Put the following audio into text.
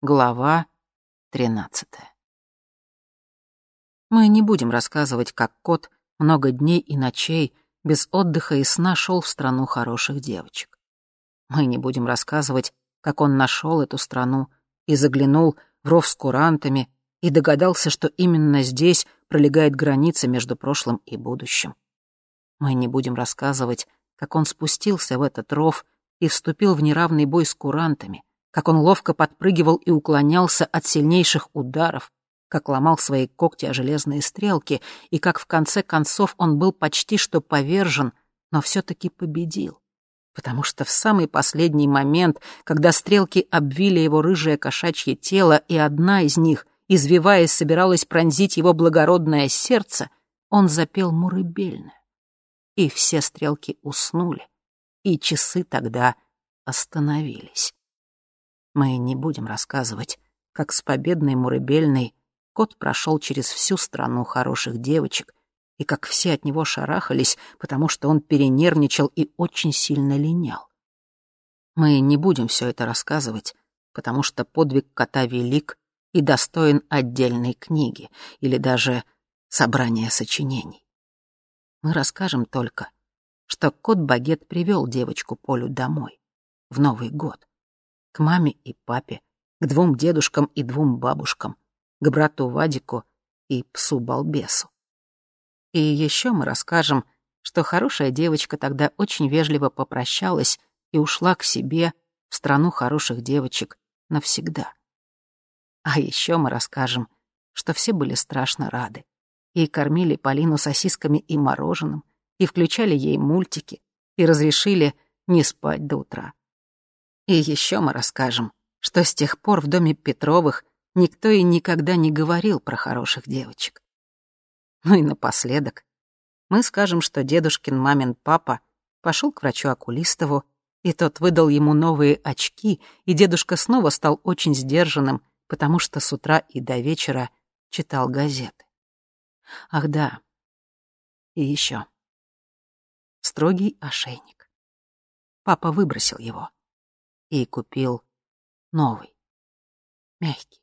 Глава тринадцатая. Мы не будем рассказывать, как кот много дней и ночей без отдыха и сна шел в страну хороших девочек. Мы не будем рассказывать, как он нашел эту страну и заглянул в ров с курантами и догадался, что именно здесь пролегает граница между прошлым и будущим. Мы не будем рассказывать, как он спустился в этот ров и вступил в неравный бой с курантами, как он ловко подпрыгивал и уклонялся от сильнейших ударов, как ломал свои когти о железные стрелки, и как в конце концов он был почти что повержен, но все-таки победил. Потому что в самый последний момент, когда стрелки обвили его рыжее кошачье тело, и одна из них, извиваясь, собиралась пронзить его благородное сердце, он запел мурыбельно. И все стрелки уснули, и часы тогда остановились. Мы не будем рассказывать, как с победной мурыбельной Кот прошел через всю страну хороших девочек, и как все от него шарахались, потому что он перенервничал и очень сильно линял. Мы не будем все это рассказывать, потому что подвиг кота велик и достоин отдельной книги или даже собрания сочинений. Мы расскажем только, что кот-багет привел девочку Полю домой, в Новый год, к маме и папе, к двум дедушкам и двум бабушкам — к брату Вадику и псу-балбесу. И еще мы расскажем, что хорошая девочка тогда очень вежливо попрощалась и ушла к себе в страну хороших девочек навсегда. А еще мы расскажем, что все были страшно рады и кормили Полину сосисками и мороженым, и включали ей мультики, и разрешили не спать до утра. И еще мы расскажем, что с тех пор в доме Петровых никто и никогда не говорил про хороших девочек. Ну и напоследок мы скажем, что дедушкин мамин папа пошел к врачу Акулистову, и тот выдал ему новые очки, и дедушка снова стал очень сдержанным, потому что с утра и до вечера читал газеты. Ах да, и еще. Строгий ошейник. Папа выбросил его и купил новый, мягкий.